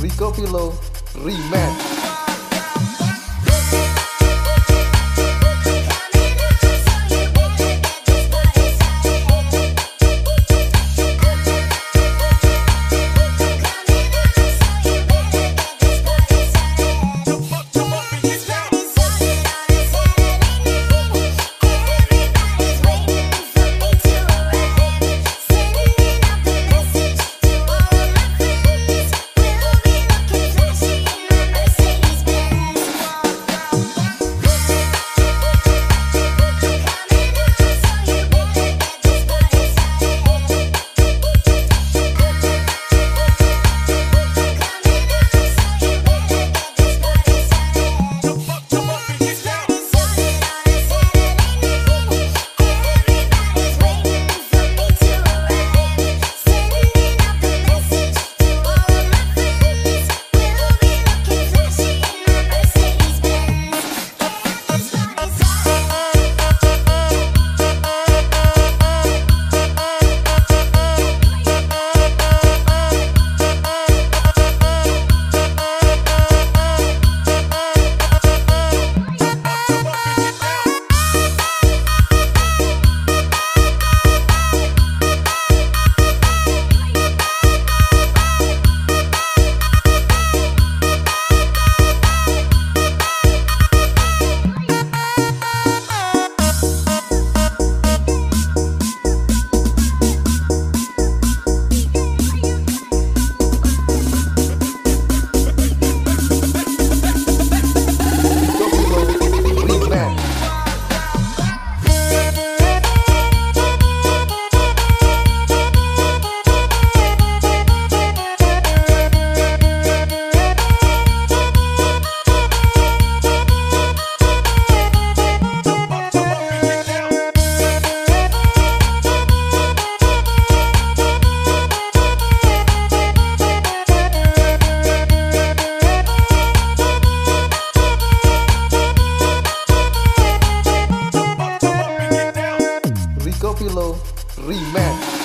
Rico Pilo Remix rematch.